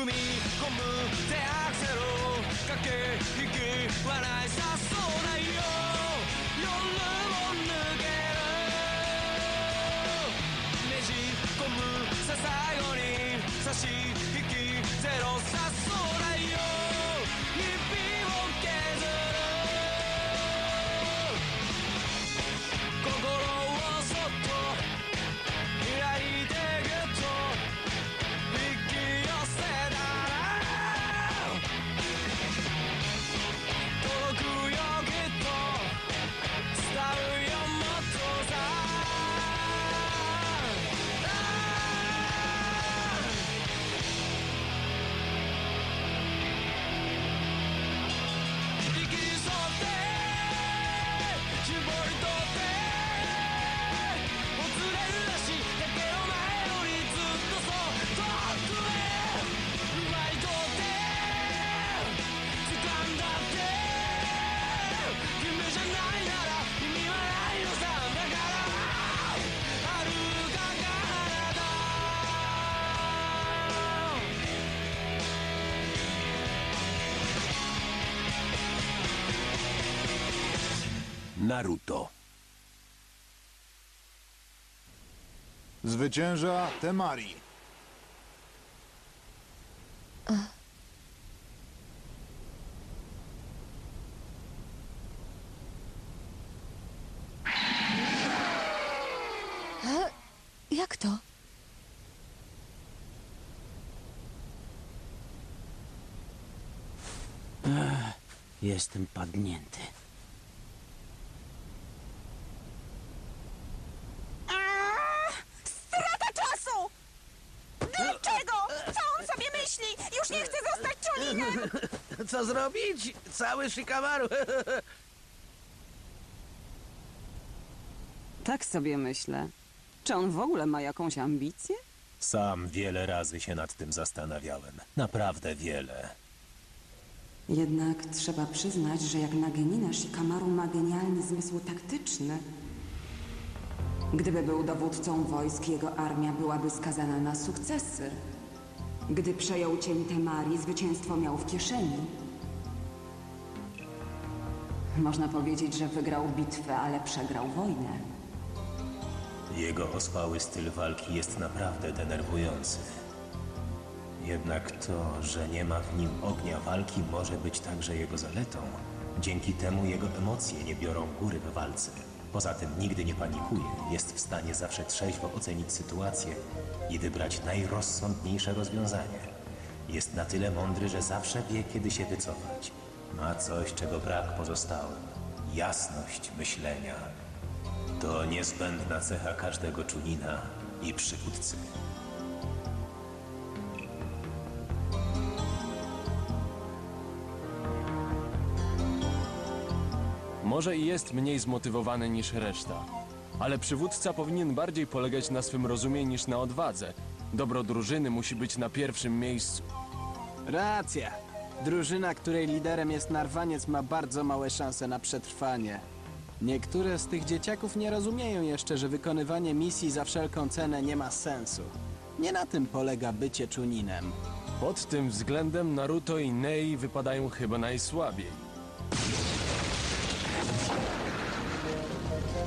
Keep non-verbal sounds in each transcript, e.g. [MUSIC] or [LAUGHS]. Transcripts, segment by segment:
踏み込む手アクセル駆け引き笑いさそうだよ。夜を抜ける。ねじ込むさ最後に差し引きゼロさ Naruto. Zwycięża Temari. Jak to? Jestem padnięty. Strata czasu! Dlaczego? Co on sobie myśli? Już nie chce zostać czolinem! Co zrobić? Cały Shikamaru. [LAUGHS] Tak sobie myślę. Czy on w ogóle ma jakąś ambicję? Sam wiele razy się nad tym zastanawiałem. Naprawdę wiele. Jednak trzeba przyznać, że jak na Genina Shikamaru ma genialny zmysł taktyczny. Gdyby był dowódcą wojsk, jego armia byłaby skazana na sukcesy. Gdy przejął cień Temari, zwycięstwo miał w kieszeni. Można powiedzieć, że wygrał bitwę, ale przegrał wojnę. Jego ospały styl walki jest naprawdę denerwujący. Jednak to, że nie ma w nim ognia walki, może być także jego zaletą. Dzięki temu jego emocje nie biorą góry w walce. Poza tym nigdy nie panikuje, jest w stanie zawsze trzeźwo ocenić sytuację i wybrać najrozsądniejsze rozwiązanie. Jest na tyle mądry, że zawsze wie, kiedy się wycofać. Ma coś, czego brak pozostałym. Jasność myślenia. To niezbędna cecha każdego czunina i przywódcy. Może i jest mniej zmotywowany niż reszta, ale przywódca powinien bardziej polegać na swym rozumie niż na odwadze. Dobro drużyny musi być na pierwszym miejscu. Racja. Drużyna, której liderem jest narwaniec, ma bardzo małe szanse na przetrwanie. Niektóre z tych dzieciaków nie rozumieją jeszcze, że wykonywanie misji za wszelką cenę nie ma sensu. Nie na tym polega bycie czuninem. Pod tym względem Naruto i Nei wypadają chyba najsłabiej.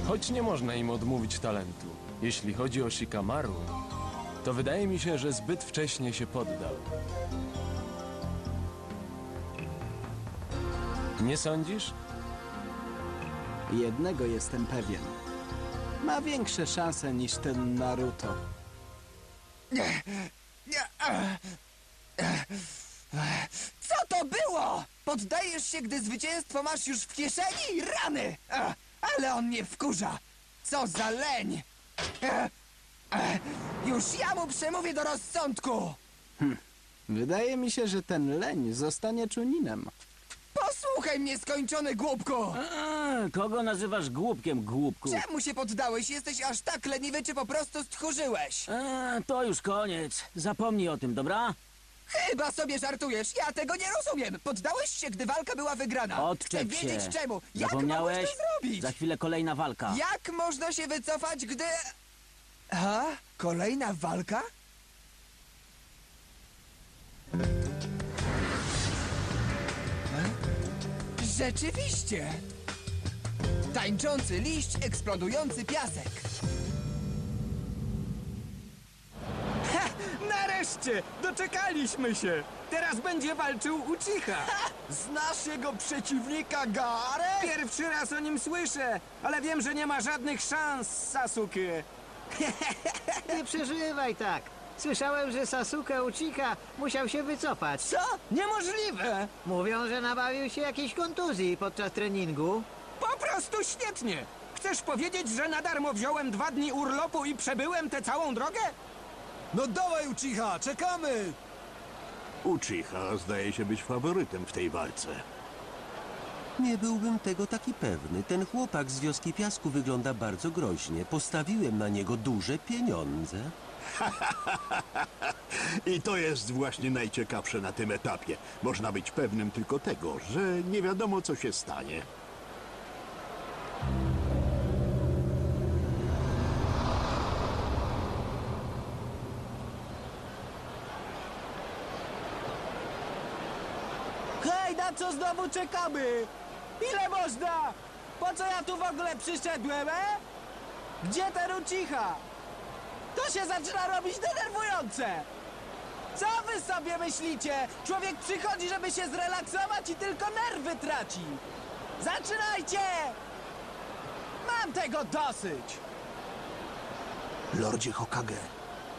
Choć nie można im odmówić talentu. Jeśli chodzi o Shikamaru, to wydaje mi się, że zbyt wcześnie się poddał. Nie sądzisz? Jednego jestem pewien. Ma większe szanse niż ten Naruto. Co to było? Poddajesz się, gdy zwycięstwo masz już w kieszeni? Rany! Ale on mnie wkurza! Co za leń! Już ja mu przemówię do rozsądku! Wydaje mi się, że ten leń zostanie czuninem. Posłuchaj mnie, skończony głupku! A, kogo nazywasz głupkiem, głupku? Czemu się poddałeś? Jesteś aż tak leniwy, czy po prostu stchórzyłeś? A, to już koniec. Zapomnij o tym, dobra? Chyba sobie żartujesz, ja tego nie rozumiem! Poddałeś się, gdy walka była wygrana! Chcę Odczep wiedzieć się. czemu! Jak Zapomniałeś? to zrobić? Za chwilę kolejna walka. Jak można się wycofać, gdy... A? Kolejna walka? Rzeczywiście! Tańczący liść, eksplodujący piasek. Nareszcie! Doczekaliśmy się! Teraz będzie walczył Uchiha! Znasz jego przeciwnika, Garę? Pierwszy raz o nim słyszę, ale wiem, że nie ma żadnych szans, Sasuke. Nie przeżywaj tak. Słyszałem, że Sasuke Uchiha musiał się wycofać. Co? Niemożliwe! Mówią, że nabawił się jakiejś kontuzji podczas treningu. Po prostu świetnie! Chcesz powiedzieć, że na darmo wziąłem dwa dni urlopu i przebyłem tę całą drogę? No dawaj, Uchiha, czekamy! Uchiha zdaje się być faworytem w tej walce. Nie byłbym tego taki pewny. Ten chłopak z wioski piasku wygląda bardzo groźnie. Postawiłem na niego duże pieniądze. [LAUGHS] I to jest właśnie najciekawsze na tym etapie. Można być pewnym tylko tego, że nie wiadomo co się stanie. Hej, na co znowu czekamy? Ile można? Po co ja tu w ogóle przyszedłem, e? Gdzie ten Uchiha? To się zaczyna robić denerwujące! Co wy sobie myślicie? Człowiek przychodzi, żeby się zrelaksować i tylko nerwy traci! Zaczynajcie! Mam tego dosyć! Lordzie Hokage,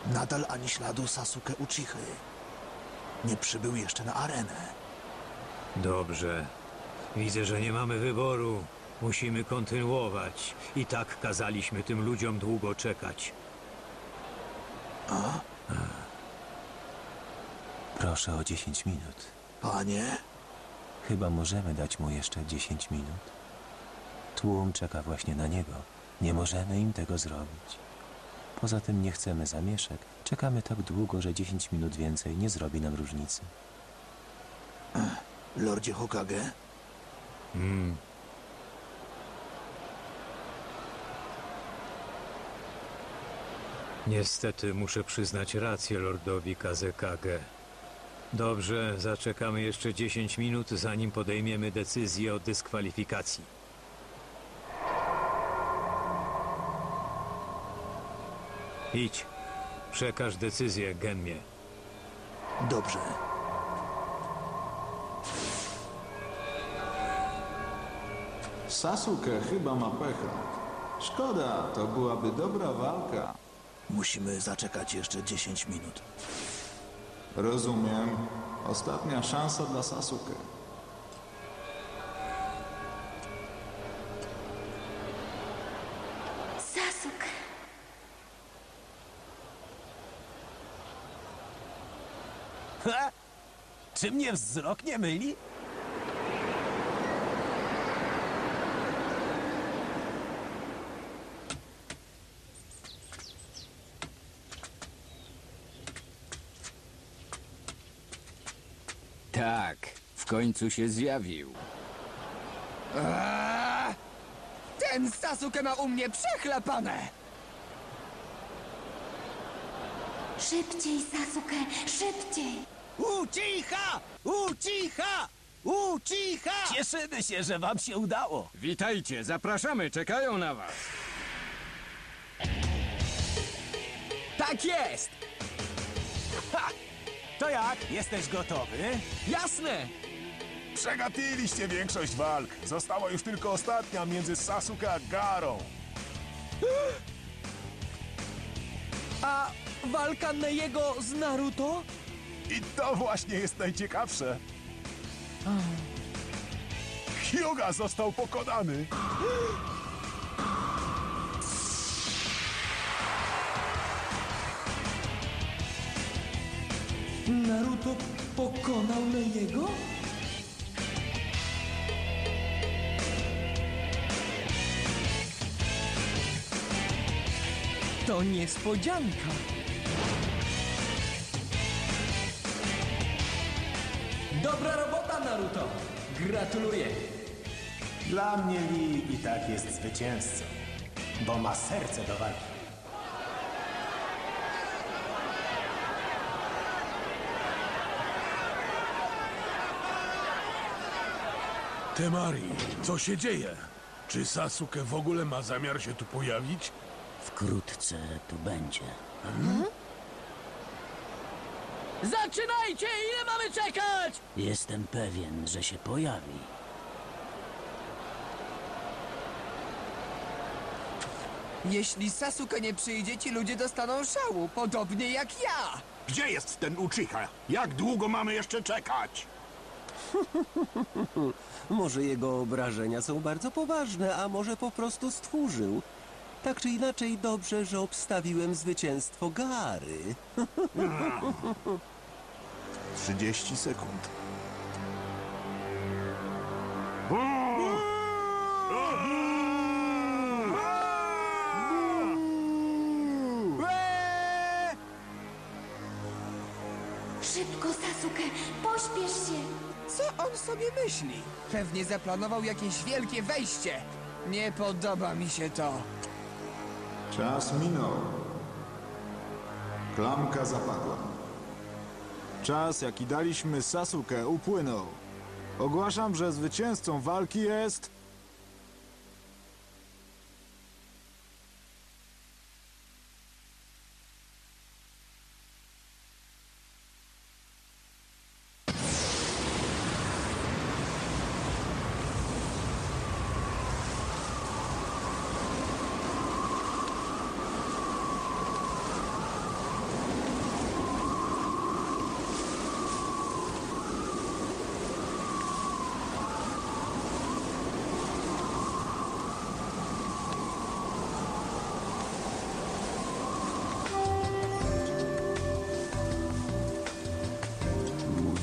nadal ani śladu Sasuke Uchichy. Nie przybył jeszcze na arenę. Dobrze. Widzę, że nie mamy wyboru. Musimy kontynuować. I tak kazaliśmy tym ludziom długo czekać. Proszę o 10 minut. Panie, Chyba możemy dać mu jeszcze 10 minut. Tłum czeka właśnie na niego. Nie możemy im tego zrobić. Poza tym nie chcemy zamieszek. Czekamy tak długo, że 10 minut więcej nie zrobi nam różnicy. Lordzie Hokage, Hmm. Niestety muszę przyznać rację lordowi Kazekage. Dobrze, zaczekamy jeszcze 10 minut, zanim podejmiemy decyzję o dyskwalifikacji. Idź, przekaż decyzję Genmie. dobrze. Sasuke chyba ma pecha. Szkoda, to byłaby dobra walka. Musimy zaczekać jeszcze 10 minut. Rozumiem. Ostatnia szansa dla Sasuke. Sasuke. Ha! Czy mnie wzrok nie myli? Tak, w końcu się zjawił. Eee, ten Sasuke ma u mnie przechlapane! Szybciej, Sasuke, szybciej! Uchiha! Uchiha! Uchiha! Cieszymy się, że wam się udało. Witajcie, zapraszamy, czekają na was. Tak jest! Ha! To jak? Jesteś gotowy? Jasne! Przegapiliście większość walk. Została już tylko ostatnia między Sasuke a Garą. A walka Neiego z Naruto? I to właśnie jest najciekawsze. Hyuga został pokonany. Naruto pokonał Neiego? To niespodzianka. Dobra robota, Naruto. Gratuluję. Dla mnie Lee i tak jest zwycięzcą, bo ma serce do walki. Temari, co się dzieje? Czy Sasuke w ogóle ma zamiar się tu pojawić? Wkrótce tu będzie. Zaczynajcie! Ile mamy czekać? Jestem pewien, że się pojawi. Jeśli Sasuke nie przyjdzie, ci ludzie dostaną szału, podobnie jak ja. Gdzie jest ten Uchiha? Jak długo mamy jeszcze czekać? [LAUGHS] Może jego obrażenia są bardzo poważne, a może po prostu stchórzył. Tak czy inaczej, dobrze, że obstawiłem zwycięstwo Gary. [LAUGHS] 30 sekund. Szybko, Sasuke, pośpiesz się. Co on sobie myśli? Pewnie zaplanował jakieś wielkie wejście. Nie podoba mi się to. Czas minął. Klamka zapadła. Czas, jaki daliśmy Sasuke, upłynął. Ogłaszam, że zwycięzcą walki jest...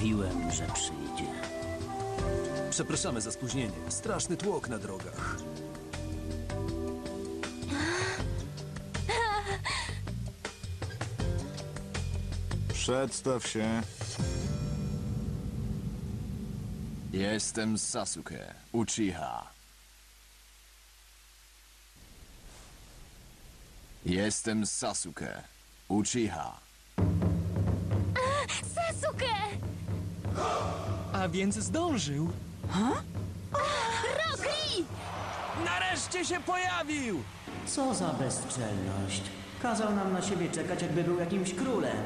Mówiłem, że przyjdzie. Przepraszamy za spóźnienie. Straszny tłok na drogach. Przedstaw się. Jestem Sasuke, Uchiha. Jestem Sasuke, Uchiha. A więc zdążył. Rockly! Nareszcie się pojawił! Co za bezczelność. Kazał nam na siebie czekać, jakby był jakimś królem.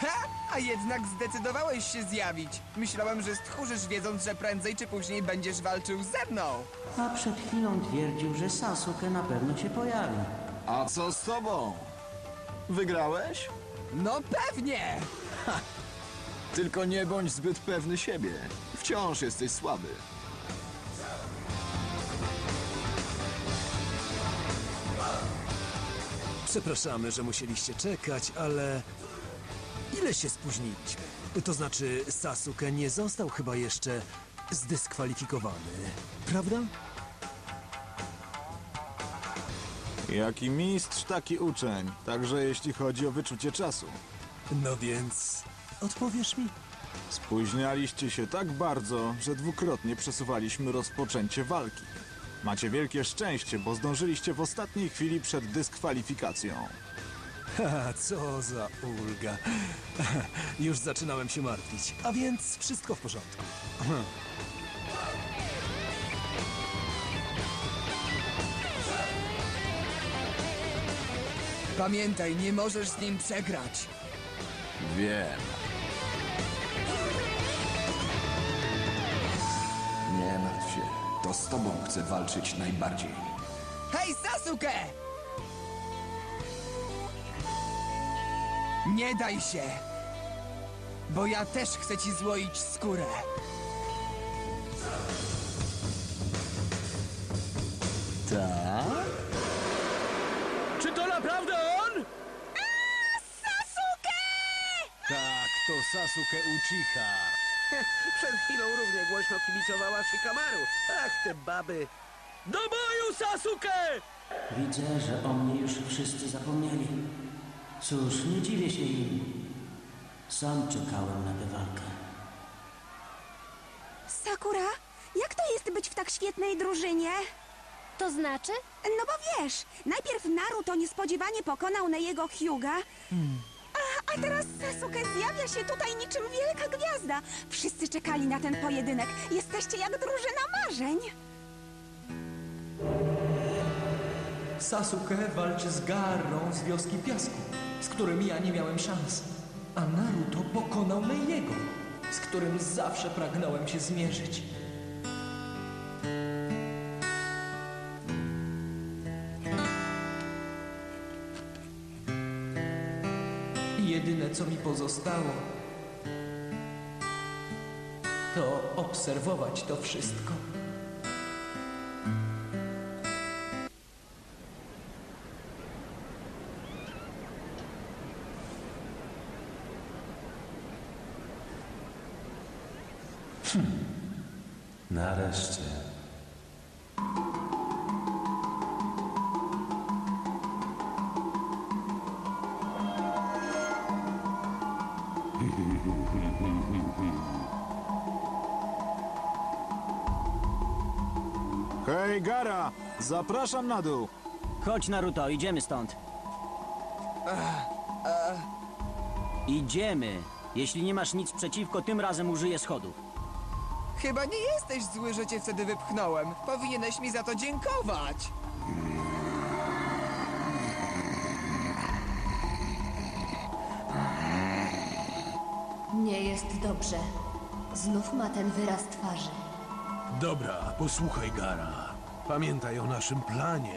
Ha! A jednak zdecydowałeś się zjawić. Myślałem, że stchórzysz wiedząc, że prędzej czy później będziesz walczył ze mną. A przed chwilą twierdził, że Sasuke na pewno się pojawi. A co z tobą? Wygrałeś? No pewnie! Tylko nie bądź zbyt pewny siebie. Wciąż jesteś słaby. Przepraszamy, że musieliście czekać, ale ile się spóźniliśmy? To znaczy, Sasuke nie został chyba jeszcze zdyskwalifikowany, prawda? Jaki mistrz, taki uczeń. Także jeśli chodzi o wyczucie czasu. No więc odpowiesz mi? Spóźnialiście się tak bardzo, że dwukrotnie przesuwaliśmy rozpoczęcie walki. Macie wielkie szczęście, bo zdążyliście w ostatniej chwili przed dyskwalifikacją. Haha, co za ulga. [LAUGHS] Już zaczynałem się martwić, a więc wszystko w porządku. Pamiętaj, nie możesz z nim przegrać. Wiem. To z tobą chcę walczyć najbardziej. Hej, Sasuke! Nie daj się! Bo ja też chcę ci złoić skórę. Tak? Czy to naprawdę on? Tak, to Sasuke Uchiha. [LAUGHS] Przed chwilą równie głośno kibicowała Shikamaru. Ach, te baby. Do boju, Sasuke! Widzę, że o mnie już wszyscy zapomnieli. Cóż, nie dziwię się im. Sam czekałem na tę walkę. Sakura, jak to jest być w tak świetnej drużynie? To znaczy? No bo wiesz, najpierw Naruto niespodziewanie pokonał na jego Hyuga, a, teraz Sasuke zjawia się tutaj niczym wielka gwiazda. Wszyscy czekali na ten pojedynek. Jesteście jak drużyna marzeń. Sasuke walczy z Garą z wioski piasku, z którym ja nie miałem szans. A Naruto pokonał Meiego, z którym zawsze pragnąłem się zmierzyć. Pozostało, to obserwować to wszystko. Hej, Gara! Zapraszam na dół. Chodź, Naruto, idziemy stąd. Idziemy. Jeśli nie masz nic przeciwko, tym razem użyję schodów. Chyba nie jesteś zły, że cię wtedy wypchnąłem. Powinieneś mi za to dziękować. Nie jest dobrze. Znów ma ten wyraz twarzy. Dobra, posłuchaj, Gara. Pamiętaj o naszym planie.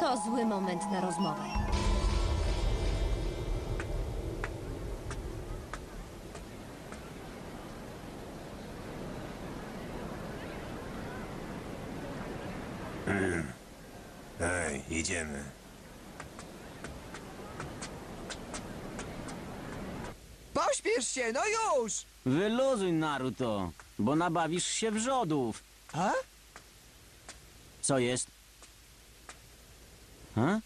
To zły moment na rozmowę. Ej, idziemy. Pośpiesz się, no już! Wyluzuj, Naruto, bo nabawisz się wrzodów. A? Co jest? A?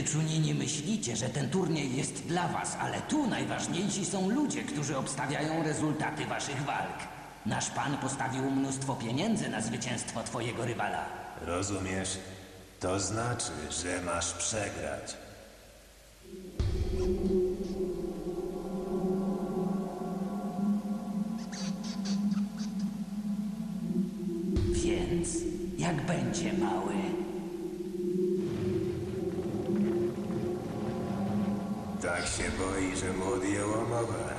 Wyczunieni myślicie, że ten turniej jest dla was, ale tu najważniejsi są ludzie, którzy obstawiają rezultaty waszych walk. Nasz pan postawił mnóstwo pieniędzy na zwycięstwo twojego rywala. Rozumiesz? To znaczy, że masz przegrać. Więc jak będzie mały? Się boi, że mu odjęło mowę.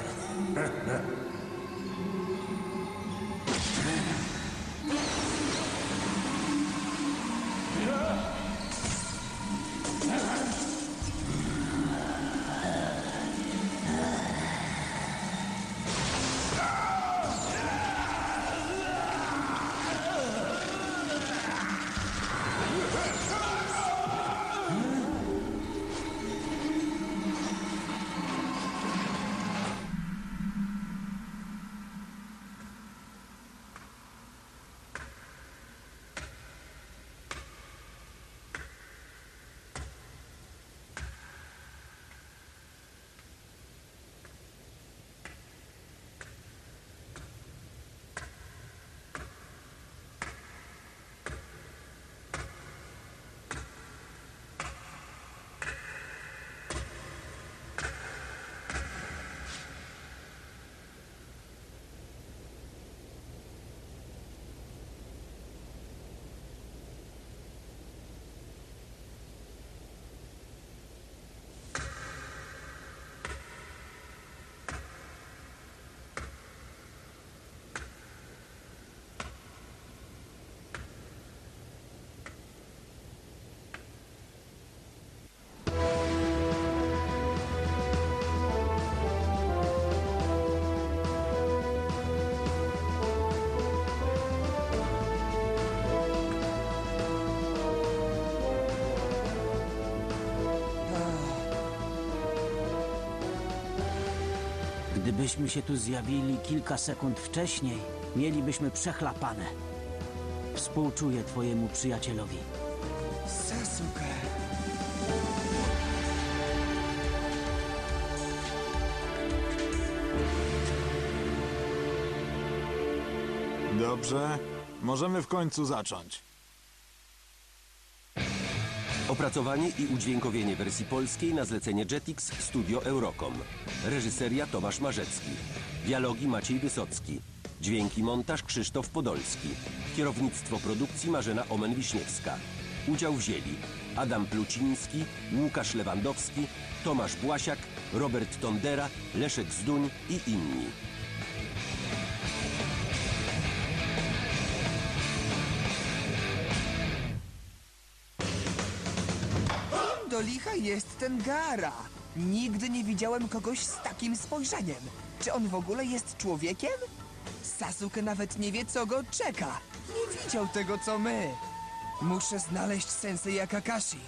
Gdybyśmy się tu zjawili kilka sekund wcześniej, mielibyśmy przechlapane. Współczuję twojemu przyjacielowi. Sasuke. Dobrze, możemy w końcu zacząć. Opracowanie i udźwiękowienie wersji polskiej na zlecenie Jetix Studio Eurocom. Reżyseria Tomasz Marzecki. Dialogi Maciej Wysocki. Dźwięki montaż Krzysztof Podolski. Kierownictwo produkcji Marzena Omen-Wiśniewska. Udział wzięli Adam Pluciński, Łukasz Lewandowski, Tomasz Błasiak, Robert Tondera, Leszek Zduń i inni. Licha jest ten Gara? Nigdy nie widziałem kogoś z takim spojrzeniem. Czy on w ogóle jest człowiekiem? Sasuke nawet nie wie, co go czeka. Nie widział tego, co my. Muszę znaleźć Sensei Kakashi.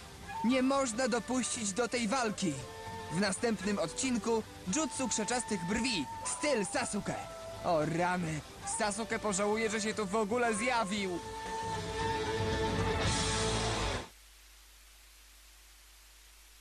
Nie można dopuścić do tej walki. W następnym odcinku Jutsu Krzeczastych Brwi, styl Sasuke. O rany, Sasuke pożałuje, że się tu w ogóle zjawił.